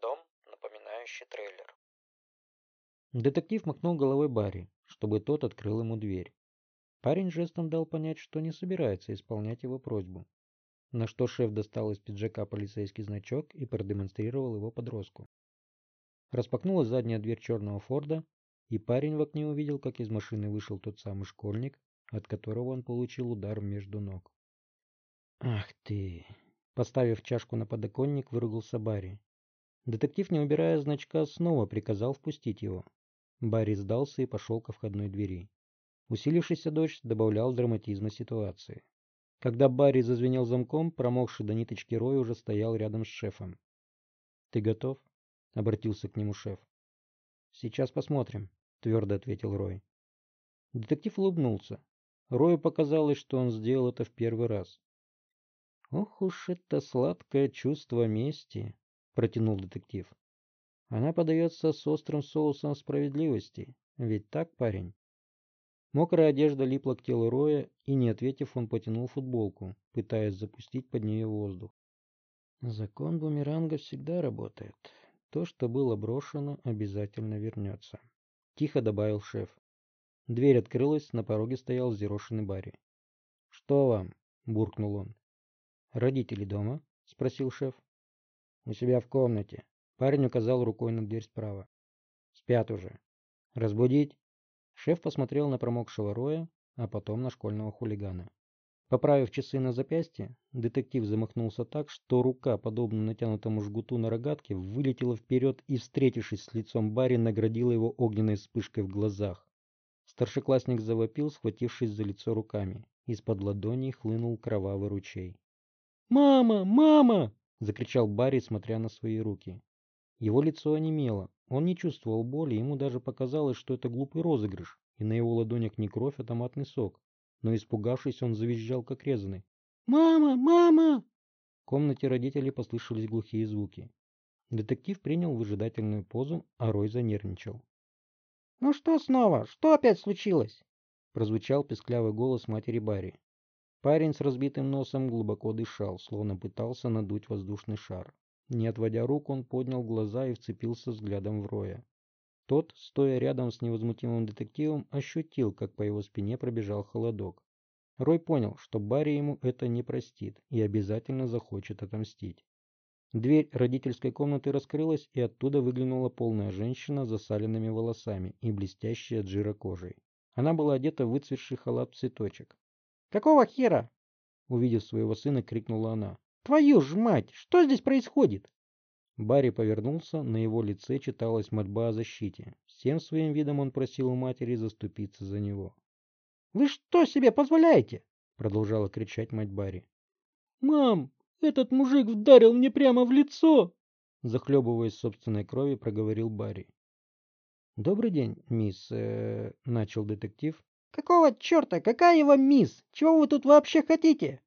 дом, напоминающий трейлер. Детектив махнул головой Барри, чтобы тот открыл ему дверь. Парень жестом дал понять, что не собирается исполнять его просьбу. На что шеф достал из пиджака полицейский значок и продемонстрировал его подростку. Распахнулась задняя дверь черного Форда, и парень в окне увидел, как из машины вышел тот самый школьник, от которого он получил удар между ног. «Ах ты!» Поставив чашку на подоконник, выругался Барри. Детектив, не убирая значка, снова приказал впустить его. Барри сдался и пошел ко входной двери. Усилившийся дождь добавлял драматизма ситуации. Когда Барри зазвенел замком, промокший до ниточки Рой уже стоял рядом с шефом. «Ты готов?» — обратился к нему шеф. «Сейчас посмотрим», — твердо ответил Рой. Детектив улыбнулся. Рою показалось, что он сделал это в первый раз. «Ох уж это сладкое чувство мести», — протянул детектив. «Она подается с острым соусом справедливости. Ведь так, парень?» Мокрая одежда липла к телу Роя, и, не ответив, он потянул футболку, пытаясь запустить под нее воздух. Закон бумеранга всегда работает. То, что было брошено, обязательно вернется. Тихо добавил шеф. Дверь открылась, на пороге стоял взъерошенный Барри. «Что вам?» — буркнул он. «Родители дома?» — спросил шеф. «У себя в комнате». Парень указал рукой на дверь справа. «Спят уже. Разбудить?» Шеф посмотрел на промокшего Роя, а потом на школьного хулигана. Поправив часы на запястье, детектив замахнулся так, что рука, подобно натянутому жгуту на рогатке, вылетела вперед и, встретившись с лицом Барри, наградила его огненной вспышкой в глазах. Старшеклассник завопил, схватившись за лицо руками. Из-под ладоней хлынул кровавый ручей. «Мама! Мама!» — закричал Барри, смотря на свои руки. Его лицо онемело. Он не чувствовал боли, ему даже показалось, что это глупый розыгрыш, и на его ладонях не кровь, а томатный сок. Но испугавшись, он завизжал, как резанный. «Мама! Мама!» В комнате родителей послышались глухие звуки. Детектив принял выжидательную позу, а Рой занервничал. «Ну что снова? Что опять случилось?» Прозвучал песклявый голос матери Барри. Парень с разбитым носом глубоко дышал, словно пытался надуть воздушный шар. Не отводя рук, он поднял глаза и вцепился взглядом в Роя. Тот, стоя рядом с невозмутимым детективом, ощутил, как по его спине пробежал холодок. Рой понял, что Барри ему это не простит и обязательно захочет отомстить. Дверь родительской комнаты раскрылась, и оттуда выглянула полная женщина с засаленными волосами и блестящей от жира кожей. Она была одета в выцветший халат цветочек. «Какого хера?» Увидев своего сына, крикнула она. «Твою ж мать! Что здесь происходит?» Барри повернулся, на его лице читалась мольба о защите. Всем своим видом он просил у матери заступиться за него. «Вы что себе позволяете?» Продолжала кричать мать Барри. «Мам, этот мужик вдарил мне прямо в лицо!» Захлебываясь собственной крови, проговорил Барри. «Добрый день, мисс...» э, — начал детектив. «Какого черта? Какая его мисс? Чего вы тут вообще хотите?»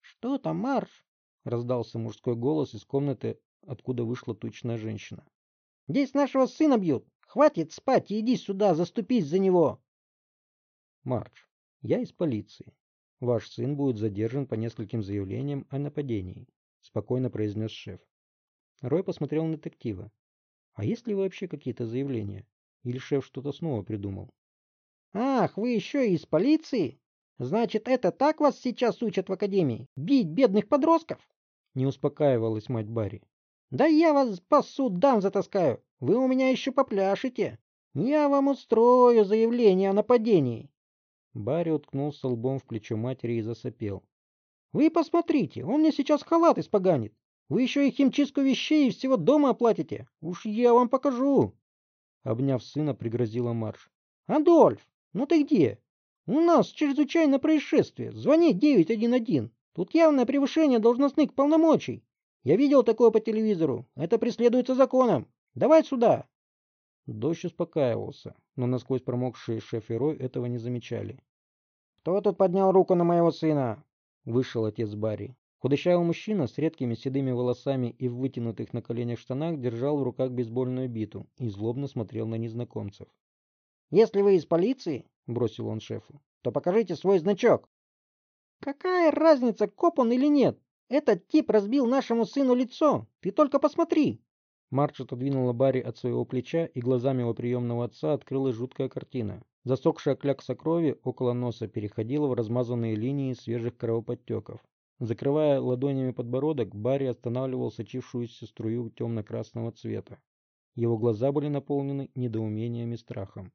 «Что там, Марш?» — раздался мужской голос из комнаты, откуда вышла тучная женщина. «Здесь нашего сына бьют. Хватит спать и иди сюда, заступись за него!» «Марш, я из полиции. Ваш сын будет задержан по нескольким заявлениям о нападении», — спокойно произнес шеф. Рой посмотрел на детектива. А есть ли вообще какие-то заявления? Или шеф что-то снова придумал? Ах, вы еще и из полиции? Значит, это так вас сейчас учат в академии? Бить бедных подростков? Не успокаивалась мать Барри. Да я вас по судам затаскаю. Вы у меня еще попляшете. Я вам устрою заявление о нападении. Барри уткнулся лбом в плечо матери и засопел. Вы посмотрите, он мне сейчас халат испоганит. Вы еще и химчистку вещей и всего дома оплатите. Уж я вам покажу. Обняв сына, пригрозила Марш. Адольф, ну ты где? У нас чрезвычайное происшествие. Звони 911. Тут явное превышение должностных полномочий. Я видел такое по телевизору. Это преследуется законом. Давай сюда. Дождь успокаивался, но насквозь промокшие шеф и Рой этого не замечали. «Кто тут поднял руку на моего сына?» Вышел отец Барри. Худощавый мужчина с редкими седыми волосами и в вытянутых на коленях штанах держал в руках бейсбольную биту и злобно смотрел на незнакомцев. «Если вы из полиции, — бросил он шефу, — то покажите свой значок». «Какая разница, коп он или нет? Этот тип разбил нашему сыну лицо. Ты только посмотри!» Марч отодвинула Барри от своего плеча, и глазами его приемного отца открылась жуткая картина. Засохшая клякса крови около носа переходила в размазанные линии свежих кровоподтеков. Закрывая ладонями подбородок, Барри останавливал сочившуюся струю темно-красного цвета. Его глаза были наполнены недоумением и страхом.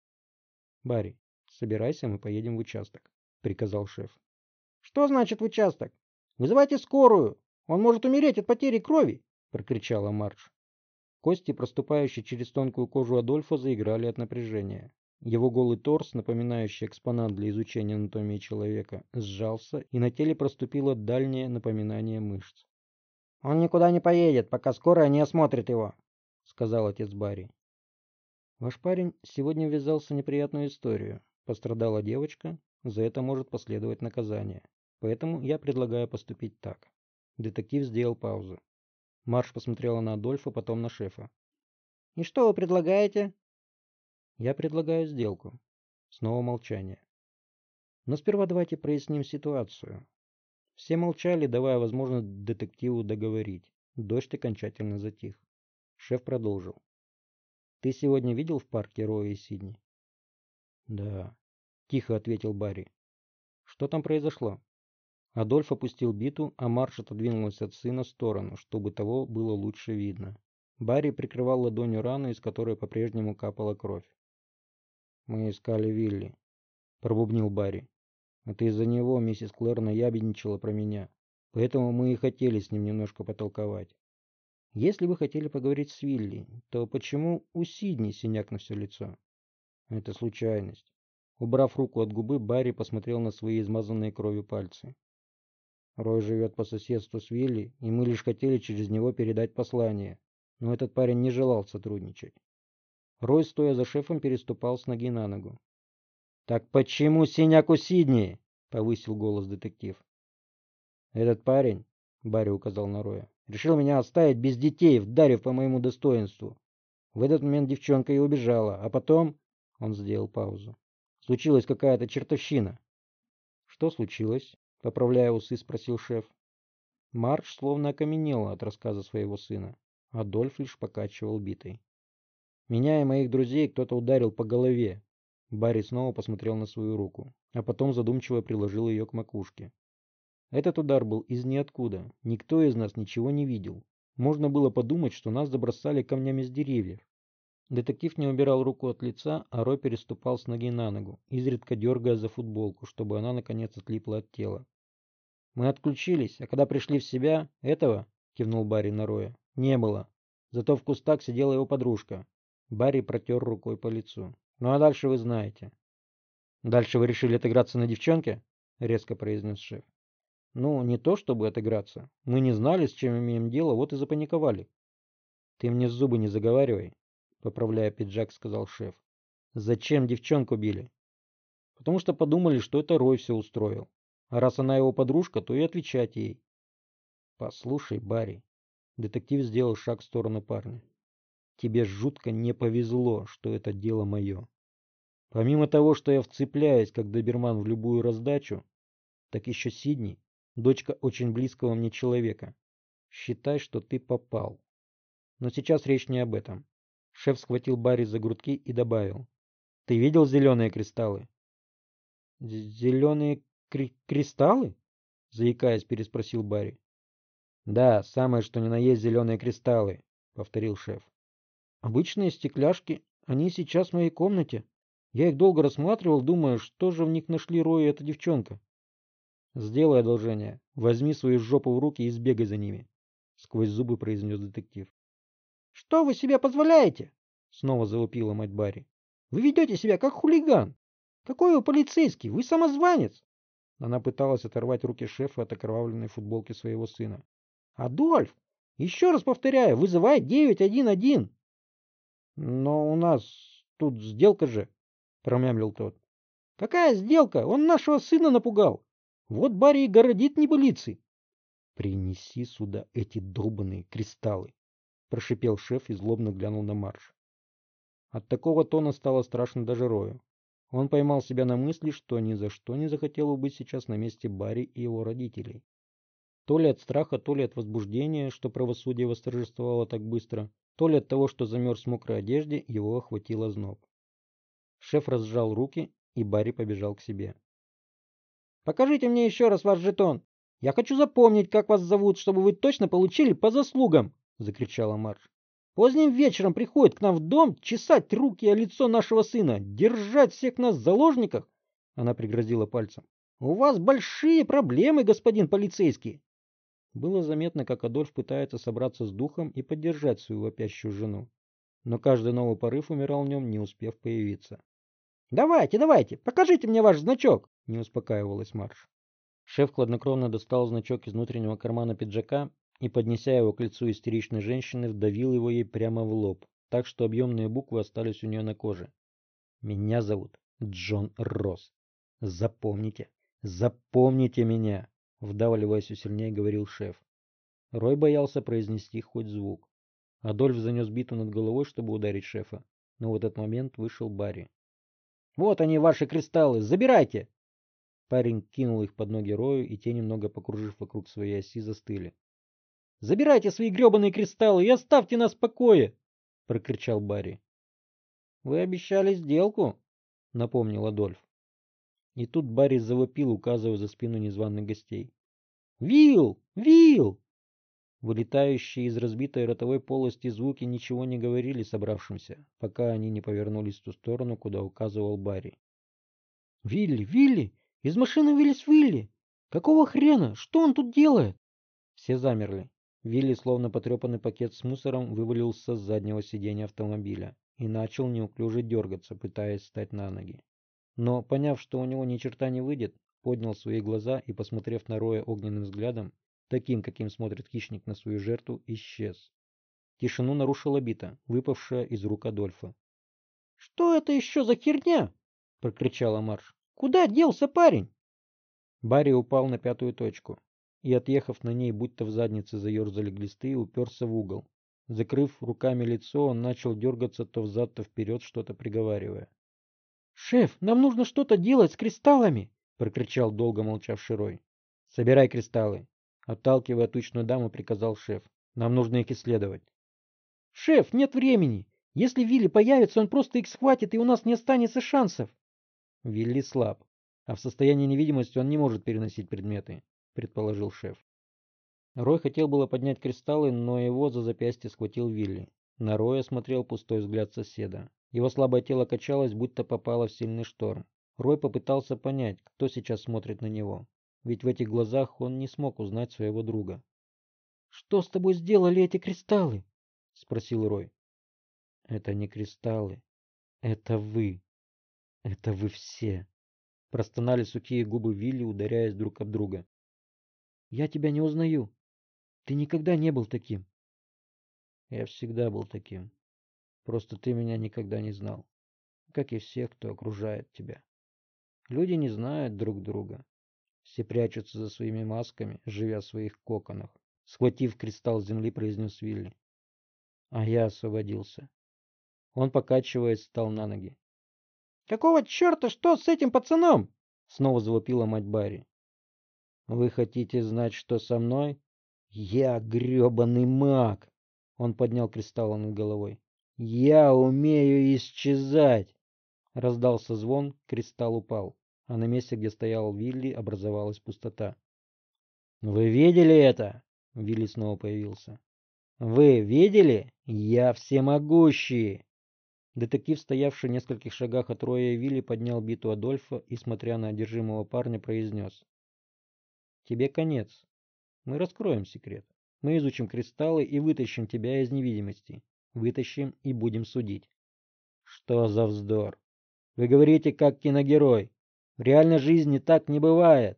«Барри, собирайся, мы поедем в участок», — приказал шеф. «Что значит в участок? Вызывайте скорую! Он может умереть от потери крови!» — прокричала Мардж. Кости, проступающие через тонкую кожу Адольфа, заиграли от напряжения. Его голый торс, напоминающий экспонат для изучения анатомии человека, сжался, и на теле проступило дальнее напоминание мышц. «Он никуда не поедет, пока скорая не осмотрит его», — сказал отец Барри. «Ваш парень сегодня ввязался в неприятную историю. Пострадала девочка, за это может последовать наказание. Поэтому я предлагаю поступить так». Детектив сделал паузу. Марш посмотрела на Адольфа, потом на шефа. «И что вы предлагаете?» «Я предлагаю сделку». Снова молчание. Но сперва давайте проясним ситуацию. Все молчали, давая возможность детективу договорить. Дождь окончательно затих. Шеф продолжил. «Ты сегодня видел в парке Роя и Сидни?» «Да», — тихо ответил Барри. «Что там произошло?» Адольф опустил биту, а Марш отодвинулась от сына в сторону, чтобы того было лучше видно. Барри прикрывал ладонью рану, из которой по-прежнему капала кровь. «Мы искали Вилли», — пробубнил Барри. «Это из-за него миссис Клэр наябедничала про меня, поэтому мы и хотели с ним немножко потолковать. Если вы хотели поговорить с Вилли, то почему у Сидни синяк на все лицо?» «Это случайность». Убрав руку от губы, Барри посмотрел на свои измазанные кровью пальцы. Рой живет по соседству с Вилли, и мы лишь хотели через него передать послание. Но этот парень не желал сотрудничать. Рой, стоя за шефом, переступал с ноги на ногу. «Так почему синяк у Сидни?» — повысил голос детектив. «Этот парень», — Барри указал на Роя, — «решил меня оставить без детей, вдарив по моему достоинству. В этот момент девчонка и убежала, а потом...» — он сделал паузу. «Случилась какая-то чертовщина». «Что случилось?» Поправляя усы, спросил шеф. Марш словно окаменела от рассказа своего сына. Адольф лишь покачивал битой. Меня и моих друзей кто-то ударил по голове. Барри снова посмотрел на свою руку, а потом задумчиво приложил ее к макушке. Этот удар был из ниоткуда. Никто из нас ничего не видел. Можно было подумать, что нас забросали камнями с деревьев. Детектив не убирал руку от лица, а Рой переступал с ноги на ногу, изредка дергая за футболку, чтобы она наконец отлипла от тела. Мы отключились, а когда пришли в себя, этого, кивнул Барри на Роя, не было. Зато в кустах сидела его подружка. Барри протер рукой по лицу. Ну а дальше вы знаете. Дальше вы решили отыграться на девчонке? Резко произнес шеф. Ну, не то чтобы отыграться. Мы не знали, с чем имеем дело, вот и запаниковали. Ты мне зубы не заговаривай, поправляя пиджак, сказал шеф. Зачем девчонку били? Потому что подумали, что это Рой все устроил. А раз она его подружка, то и отвечать ей. Послушай, Барри. Детектив сделал шаг в сторону парня. Тебе жутко не повезло, что это дело мое. Помимо того, что я вцепляюсь, как доберман в любую раздачу, так еще Сидни, дочка очень близкого мне человека. Считай, что ты попал. Но сейчас речь не об этом. Шеф схватил Барри за грудки и добавил. «Ты видел зеленые кристаллы?» «Зеленые кри кристаллы?» Заикаясь, переспросил Барри. «Да, самое что ни на есть зеленые кристаллы», — повторил шеф. «Обычные стекляшки, они сейчас в моей комнате. Я их долго рассматривал, думая, что же в них нашли Рой и эта девчонка». «Сделай одолжение. Возьми свою жопу в руки и сбегай за ними», — сквозь зубы произнес детектив. «Что вы себе позволяете?» — снова завопила мать Барри. «Вы ведете себя как хулиган. Какой вы полицейский? Вы самозванец!» Она пыталась оторвать руки шефа от окровавленной футболки своего сына. «Адольф, еще раз повторяю, вызывай 911!» «Но у нас тут сделка же!» — промямлил тот. «Какая сделка? Он нашего сына напугал! Вот Барри и городит небылицы!» «Принеси сюда эти долбанные кристаллы!» прошипел шеф и злобно глянул на марш. От такого тона стало страшно даже Рою. Он поймал себя на мысли, что ни за что не захотел бы быть сейчас на месте Барри и его родителей. То ли от страха, то ли от возбуждения, что правосудие восторжествовало так быстро, то ли от того, что замерз в мокрой одежде, его охватило зноб. Шеф разжал руки, и Барри побежал к себе. «Покажите мне еще раз ваш жетон. Я хочу запомнить, как вас зовут, чтобы вы точно получили по заслугам!» — закричала Марш. «Поздним вечером приходит к нам в дом чесать руки о лицо нашего сына, держать всех нас в заложниках!» Она пригрозила пальцем. «У вас большие проблемы, господин полицейский!» Было заметно, как Адольф пытается собраться с духом и поддержать свою вопящую жену. Но каждый новый порыв умирал в нем, не успев появиться. «Давайте, давайте, покажите мне ваш значок!» — не успокаивалась Марш. Шеф хладнокровно достал значок из внутреннего кармана пиджака и, поднеся его к лицу истеричной женщины, вдавил его ей прямо в лоб, так что объемные буквы остались у нее на коже. «Меня зовут Джон Росс. Запомните, запомните меня!» Вдавливаясь все сильнее, говорил шеф. Рой боялся произнести хоть звук. Адольф занес биту над головой, чтобы ударить шефа. Но в этот момент вышел Барри. «Вот они, ваши кристаллы! Забирайте!» Парень кинул их под ноги Рою, и те, немного покружив вокруг своей оси, застыли. «Забирайте свои гребаные кристаллы и оставьте нас в покое!» — прокричал Барри. «Вы обещали сделку?» — напомнил Адольф. И тут Барри завопил, указывая за спину незваных гостей. «Вилл! Вилл!» Вылетающие из разбитой ротовой полости звуки ничего не говорили собравшимся, пока они не повернулись в ту сторону, куда указывал Барри. «Вилли! Вилли! Из машины вылез Вилли! Какого хрена? Что он тут делает?» Все замерли. Вилли, словно потрепанный пакет с мусором, вывалился с заднего сиденья автомобиля и начал неуклюже дергаться, пытаясь встать на ноги но, поняв, что у него ни черта не выйдет, поднял свои глаза и, посмотрев на Роя огненным взглядом, таким, каким смотрит хищник на свою жертву, исчез. Тишину нарушила бита, выпавшая из рук Адольфа. «Что это еще за херня?» — прокричала Марш. «Куда делся парень?» Барри упал на пятую точку и, отъехав на ней, будто в заднице заерзали глисты, уперся в угол. Закрыв руками лицо, он начал дергаться то взад, то вперед, что-то приговаривая. «Шеф, нам нужно что-то делать с кристаллами!» — прокричал долго молчавший Рой. «Собирай кристаллы!» — отталкивая тучную даму, приказал шеф. «Нам нужно их исследовать». «Шеф, нет времени! Если Вилли появится, он просто их схватит, и у нас не останется шансов!» «Вилли слаб, а в состоянии невидимости он не может переносить предметы», — предположил шеф. Рой хотел было поднять кристаллы, но его за запястье схватил Вилли. На Роя смотрел пустой взгляд соседа. Его слабое тело качалось, будто попало в сильный шторм. Рой попытался понять, кто сейчас смотрит на него, ведь в этих глазах он не смог узнать своего друга. «Что с тобой сделали эти кристаллы?» — спросил Рой. «Это не кристаллы. Это вы. Это вы все!» Простонали сухие губы Вилли, ударяясь друг об друга. «Я тебя не узнаю. Ты никогда не был таким». «Я всегда был таким», Просто ты меня никогда не знал, как и всех, кто окружает тебя. Люди не знают друг друга. Все прячутся за своими масками, живя в своих коконах. Схватив кристалл земли, произнес Вилли. А я освободился. Он, покачиваясь, встал на ноги. «Какого черта? Что с этим пацаном?» Снова завопила мать Барри. «Вы хотите знать, что со мной?» «Я гребаный маг!» Он поднял кристалл над головой. «Я умею исчезать!» Раздался звон, кристалл упал, а на месте, где стоял Вилли, образовалась пустота. «Вы видели это?» Вилли снова появился. «Вы видели? Я всемогущий!» Детектив, стоявший в нескольких шагах от Роя и Вилли, поднял биту Адольфа и, смотря на одержимого парня, произнес. «Тебе конец. Мы раскроем секрет. Мы изучим кристаллы и вытащим тебя из невидимости. Вытащим и будем судить. Что за вздор? Вы говорите, как киногерой. В реальной жизни так не бывает.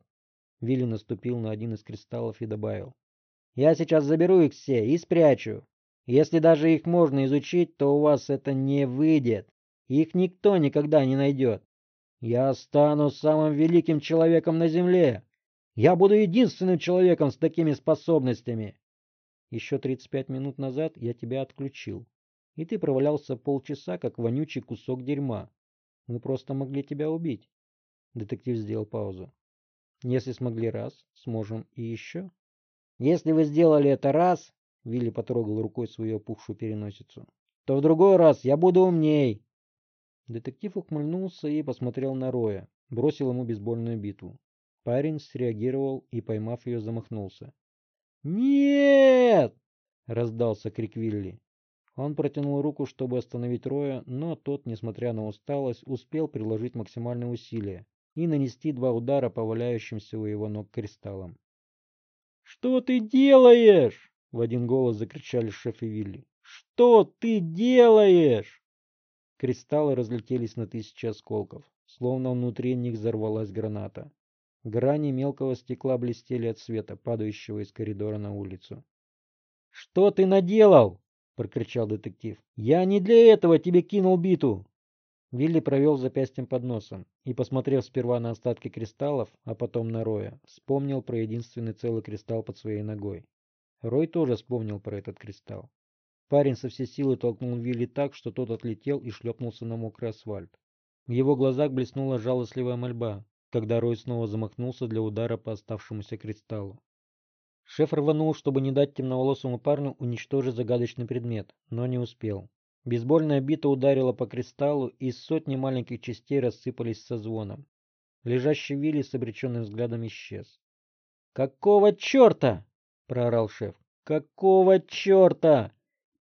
Вилли наступил на один из кристаллов и добавил. Я сейчас заберу их все и спрячу. Если даже их можно изучить, то у вас это не выйдет. Их никто никогда не найдет. Я стану самым великим человеком на Земле. Я буду единственным человеком с такими способностями. Еще 35 минут назад я тебя отключил, и ты провалялся полчаса, как вонючий кусок дерьма. Мы просто могли тебя убить. Детектив сделал паузу. Если смогли раз, сможем и еще. Если вы сделали это раз, Вилли потрогал рукой свою опухшую переносицу, то в другой раз я буду умней. Детектив ухмыльнулся и посмотрел на Роя, бросил ему бейсбольную битву. Парень среагировал и, поймав ее, замахнулся. «Нет!» — раздался крик Вилли. Он протянул руку, чтобы остановить Роя, но тот, несмотря на усталость, успел приложить максимальные усилия и нанести два удара по валяющимся у его ног кристаллам. «Что ты делаешь?» — в один голос закричали шеф и Вилли. «Что ты делаешь?» Кристаллы разлетелись на тысячи осколков, словно внутри них взорвалась граната. Грани мелкого стекла блестели от света, падающего из коридора на улицу. «Что ты наделал?» — прокричал детектив. «Я не для этого тебе кинул биту!» Вилли провел запястьем под носом и, посмотрев сперва на остатки кристаллов, а потом на Роя, вспомнил про единственный целый кристалл под своей ногой. Рой тоже вспомнил про этот кристалл. Парень со всей силы толкнул Вилли так, что тот отлетел и шлепнулся на мокрый асфальт. В его глазах блеснула жалостливая мольба, когда Рой снова замахнулся для удара по оставшемуся кристаллу. Шеф рванул, чтобы не дать темноволосому парню уничтожить загадочный предмет, но не успел. Бейсбольная бита ударила по кристаллу, и сотни маленьких частей рассыпались со звоном. Лежащий Вилли с обреченным взглядом исчез. «Какого черта?» — проорал шеф. «Какого черта?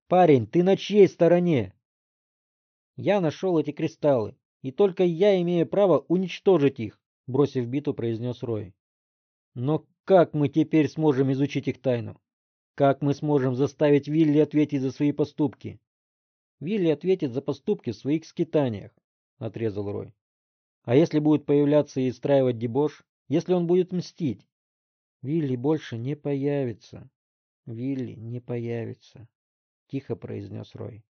Парень, ты на чьей стороне?» «Я нашел эти кристаллы, и только я имею право уничтожить их», — бросив биту, произнес Рой. «Но как мы теперь сможем изучить их тайну? Как мы сможем заставить Вилли ответить за свои поступки? Вилли ответит за поступки в своих скитаниях, отрезал Рой. А если будет появляться и устраивать дебош, если он будет мстить? Вилли больше не появится. Вилли не появится, тихо произнес Рой.